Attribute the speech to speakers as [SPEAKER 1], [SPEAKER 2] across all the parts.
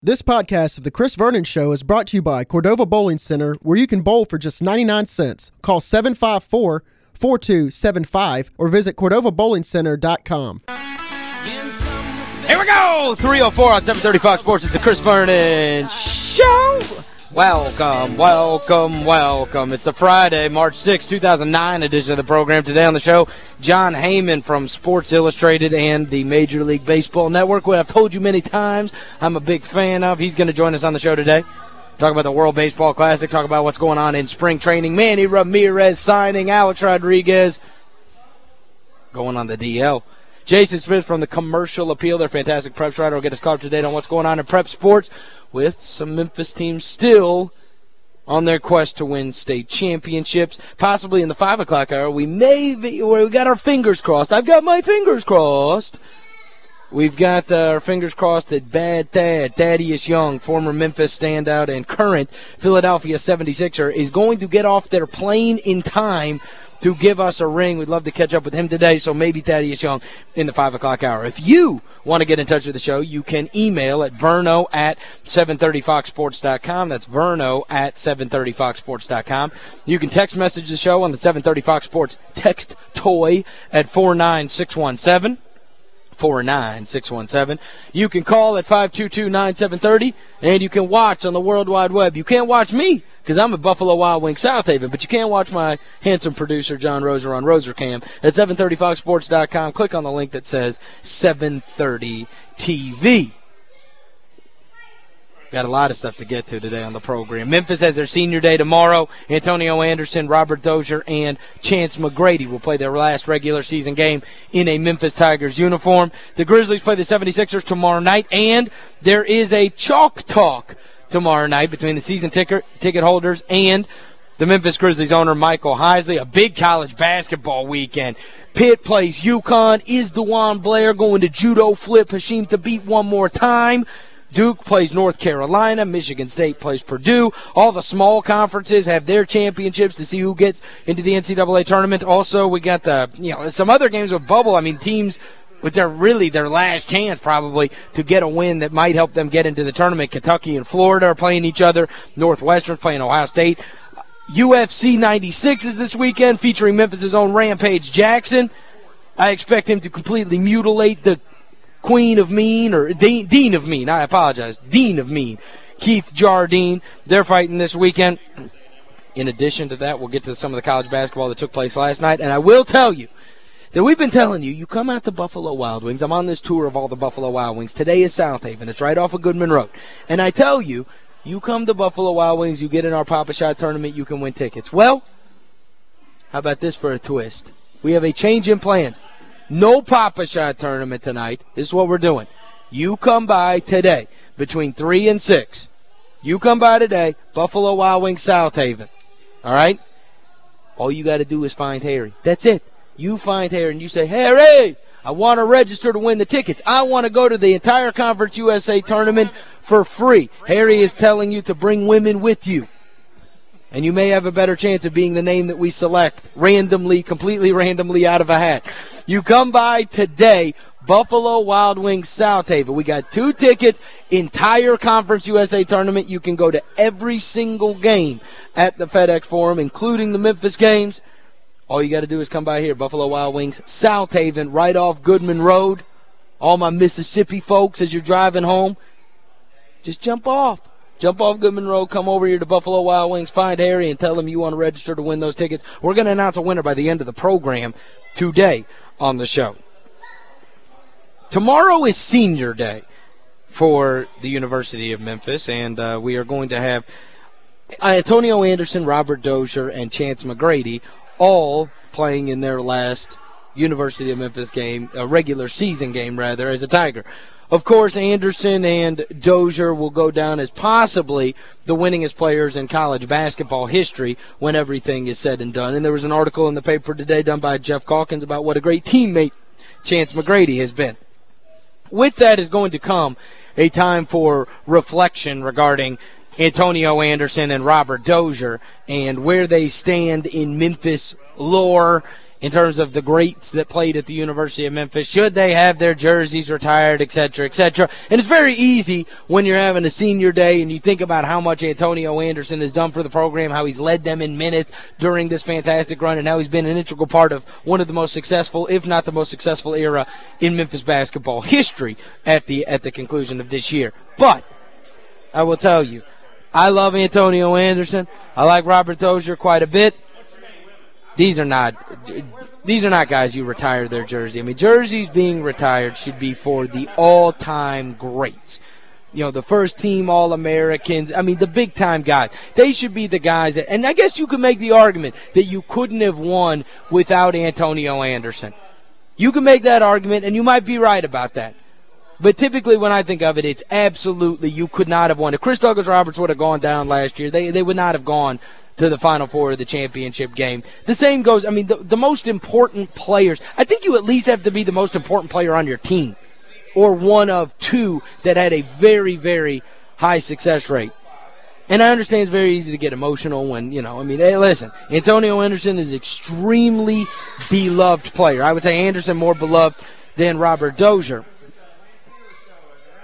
[SPEAKER 1] This podcast of The Chris Vernon Show is brought to you by Cordova Bowling Center, where you can bowl for just 99 cents. Call 754-4275 or visit CordovaBowlingCenter.com.
[SPEAKER 2] Here we go! 304 on 730 Fox Sports. It's the Chris Vernon Show. Welcome, welcome, welcome. It's a Friday, March 6, 2009 edition of the program. Today on the show, Jon Heyman from Sports Illustrated and the Major League Baseball Network, what I've told you many times I'm a big fan of. He's going to join us on the show today. Talk about the World Baseball Classic, talk about what's going on in spring training. Manny Ramirez signing, Alex Rodriguez going on the DL. Jason Smith from the Commercial Appeal, their fantastic prep writer, will get us caught up to date on what's going on in prep sports with some Memphis teams still on their quest to win state championships. Possibly in the 5 o'clock hour, we may be, we got our fingers crossed. I've got my fingers crossed. We've got uh, our fingers crossed that Bad Thad, Thaddeus Young, former Memphis standout and current Philadelphia 76er, is going to get off their plane in time to give us a ring. We'd love to catch up with him today, so maybe Thaddeus Young in the 5 o'clock hour. If you want to get in touch with the show, you can email at verno at 730foxsports.com. That's verno at 730foxsports.com. You can text message the show on the 730 Fox Sports text toy at 49617. 49617. You can call at 522-9730, and you can watch on the World Wide Web. You can't watch me because I'm at Buffalo Wild Wings Southaven, but you can watch my handsome producer, John Roser, on RoserCam at 730foxsports.com. Click on the link that says 730 TV. Got a lot of stuff to get to today on the program. Memphis has their senior day tomorrow. Antonio Anderson, Robert Dozier, and Chance McGrady will play their last regular season game in a Memphis Tigers uniform. The Grizzlies play the 76ers tomorrow night, and there is a chalk talk tomorrow night between the season ticket, ticket holders and the Memphis Grizzlies owner, Michael Heisley. A big college basketball weekend. Pitt plays UConn. Is DeJuan Blair going to judo flip Hasheem Thabeet one more time? Duke plays North Carolina. Michigan State plays Purdue. All the small conferences have their championships to see who gets into the NCAA tournament. Also, we got the, you know, some other games with bubble. I mean, teams with their really their last chance probably to get a win that might help them get into the tournament. Kentucky and Florida are playing each other. Northwestern's playing Ohio State. UFC 96 is this weekend featuring Memphis' own Rampage Jackson. I expect him to completely mutilate the Queen of Mean, or Dean, Dean of Mean, I apologize, Dean of Mean, Keith Jardine. They're fighting this weekend. In addition to that, we'll get to some of the college basketball that took place last night. And I will tell you that we've been telling you, you come out to Buffalo Wild Wings. I'm on this tour of all the Buffalo Wild Wings. Today is Southaven. It's right off of Goodman Road. And I tell you, you come to Buffalo Wild Wings, you get in our Pop-A-Shot tournament, you can win tickets. Well, how about this for a twist? We have a change in plans. No Pop-A-Shot tournament tonight. This is what we're doing. You come by today between 3 and 6. You come by today, Buffalo Wild Wings Southaven. All right? All you got to do is find Harry. That's it. You find Harry and you say, Harry, I want to register to win the tickets. I want to go to the entire Conference USA tournament for free. Harry is telling you to bring women with you and you may have a better chance of being the name that we select randomly, completely randomly out of a hat. You come by today, Buffalo Wild Wings Southaven. We got two tickets, entire Conference USA tournament. You can go to every single game at the FedEx Forum, including the Memphis games. All you got to do is come by here, Buffalo Wild Wings Southaven, right off Goodman Road. All my Mississippi folks, as you're driving home, just jump off. Jump off Goodman Road, come over here to Buffalo Wild Wings, find Harry, and tell him you want to register to win those tickets. We're going to announce a winner by the end of the program today on the show. Tomorrow is senior day for the University of Memphis, and uh, we are going to have Antonio Anderson, Robert Dozier, and Chance McGrady all playing in their last University of Memphis game, a regular season game, rather, as a Tiger. Of course, Anderson and Dozier will go down as possibly the winningest players in college basketball history when everything is said and done. And there was an article in the paper today done by Geoff Calkins about what a great teammate Chance McGrady has been. With that is going to come a time for reflection regarding Antonio Anderson and Robert Dozier and where they stand in Memphis lore in terms of the greats that played at the University of Memphis. Should they have their jerseys retired, et cetera, et cetera? And it's very easy when you're having a senior day and you think about how much Antonio Anderson has done for the program, how he's led them in minutes during this fantastic run, and how he's been an integral part of one of the most successful, if not the most successful era in Memphis basketball history at the at the conclusion of this year. But I will tell you, I love Antonio Anderson. I like Robert Dozier quite a bit these are not these are not guys you retire their jersey. I mean, jerseys being retired should be for the all-time greats. You know, the first team All-Americans, I mean, the big-time guys. They should be the guys that, and I guess you could make the argument that you couldn't have won without Antonio Anderson. You can make that argument, and you might be right about that. But typically when I think of it, it's absolutely you could not have won. If Chris Douglas Roberts would have gone down last year, they, they would not have gone to the Final Four of the championship game. The same goes, I mean, the, the most important players, I think you at least have to be the most important player on your team or one of two that had a very, very high success rate. And I understand it's very easy to get emotional when, you know, I mean, hey, listen, Antonio Anderson is extremely beloved player. I would say Anderson more beloved than Robert Dozier.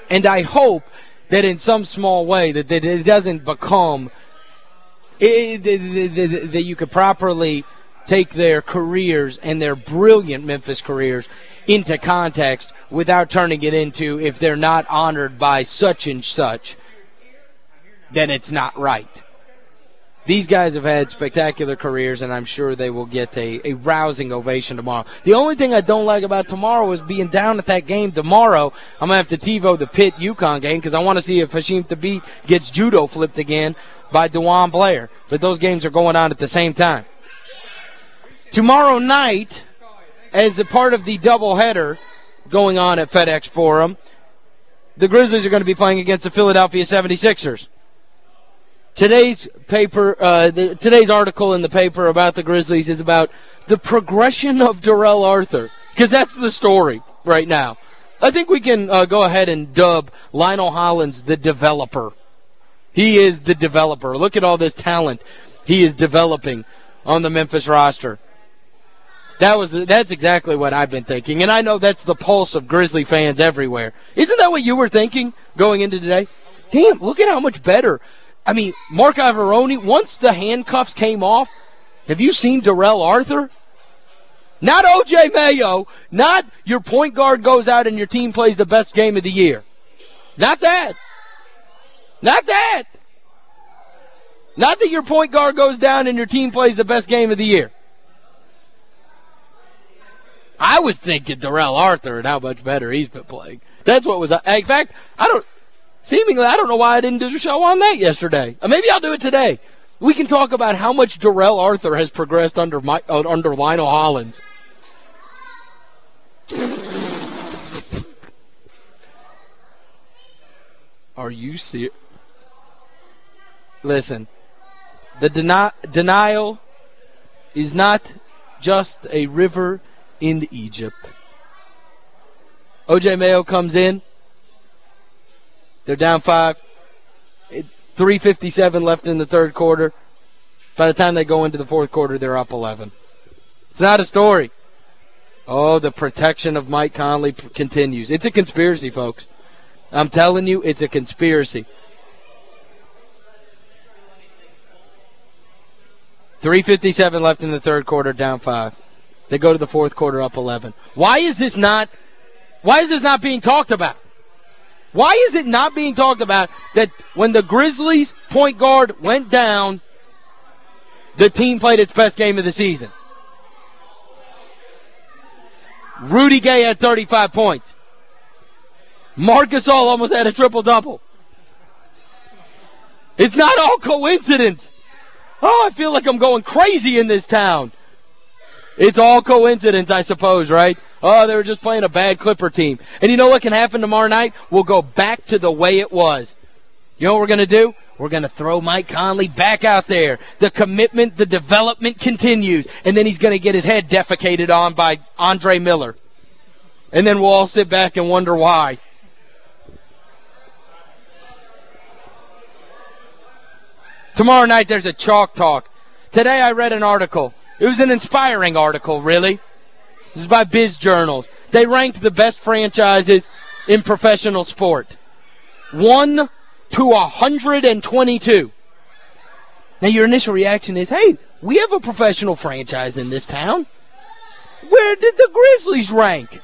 [SPEAKER 2] And I hope that in some small way that, that it doesn't become – that you could properly take their careers and their brilliant Memphis careers into context without turning it into if they're not honored by such and such, then it's not right. These guys have had spectacular careers, and I'm sure they will get a, a rousing ovation tomorrow. The only thing I don't like about tomorrow is being down at that game tomorrow. I'm going to have to TiVo the Pitt UConn game because I want to see if Hasheem Thabeet gets judo flipped again by DeJuan Blair. But those games are going on at the same time. Tomorrow night, as a part of the doubleheader going on at FedEx Forum, the Grizzlies are going to be playing against the Philadelphia 76ers. Today's paper, uh, the, today's article in the paper about the Grizzlies is about the progression of Darrell Arthur, because that's the story right now. I think we can uh, go ahead and dub Lionel Hollins the developer. He is the developer. Look at all this talent he is developing on the Memphis roster. That was that's exactly what I've been thinking. And I know that's the pulse of Grizzly fans everywhere. Isn't that what you were thinking going into today? Damn, look at how much better I mean, Marc Iavaroni, once the handcuffs came off, have you seen Darrell Arthur? Not O.J. Mayo, not your point guard goes out and your team plays the best game of the year. Not that. Not that. Not that your point guard goes down and your team plays the best game of the year. I was thinking Darrell Arthur and how much better he's been playing. That's what was in fact, I don't Seemingly, I don't know why I didn't do the show on that yesterday. Uh, maybe I'll do it today. We can talk about how much Darrell Arthur has progressed under my, uh, under Lionel Hollins. Are you serious? Listen, the deni denial is not just a river in Egypt. O.J. Mayo comes in. They're down five. 3.57 left in the third quarter. By the time they go into the fourth quarter, they're up 11. It's not a story. Oh, the protection of Mike Conley continues. It's a conspiracy, folks. I'm telling you, it's a conspiracy. 3.57 left in the third quarter, down five. They go to the fourth quarter, up 11. Why is this not, why is this not being talked about? Why is it not being talked about that when the Grizzlies point guard went down, the team played its best game of the season? Rudy Gay had 35 points. Marc Gasol almost had a triple-double. It's not all coincidence. Oh, I feel like I'm going crazy in this town. It's all coincidence, I suppose, right? Oh, they were just playing a bad Clipper team. And you know what can happen tomorrow night? We'll go back to the way it was. You know what we're going to do? We're going to throw Mike Conley back out there. The commitment, the development continues. And then he's going to get his head defecated on by Andre Miller. And then we'll all sit back and wonder why. Tomorrow night there's a chalk talk. Today I read an article It was an inspiring article, really. This is by Biz Journals. They ranked the best franchises in professional sport. 1 to 122. Now, your initial reaction is, hey, we have a professional franchise in this town. Where did the Grizzlies rank?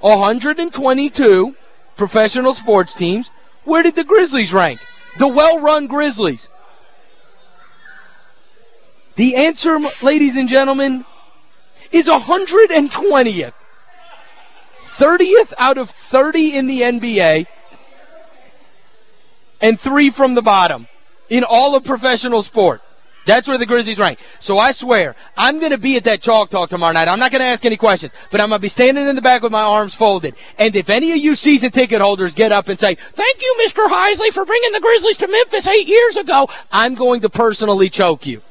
[SPEAKER 2] 122 professional sports teams. Where did the Grizzlies rank? The well-run Grizzlies. The answer, ladies and gentlemen, is 120th. 30th out of 30 in the NBA and three from the bottom in all of professional sport. That's where the Grizzlies rank. So I swear, I'm going to be at that chalk talk tomorrow night. I'm not going to ask any questions, but I'm going to be standing in the back with my arms folded. And if any of you season ticket holders get up and say, thank you, Mr. Heisley, for bringing the Grizzlies to Memphis eight years ago, I'm going to personally choke you.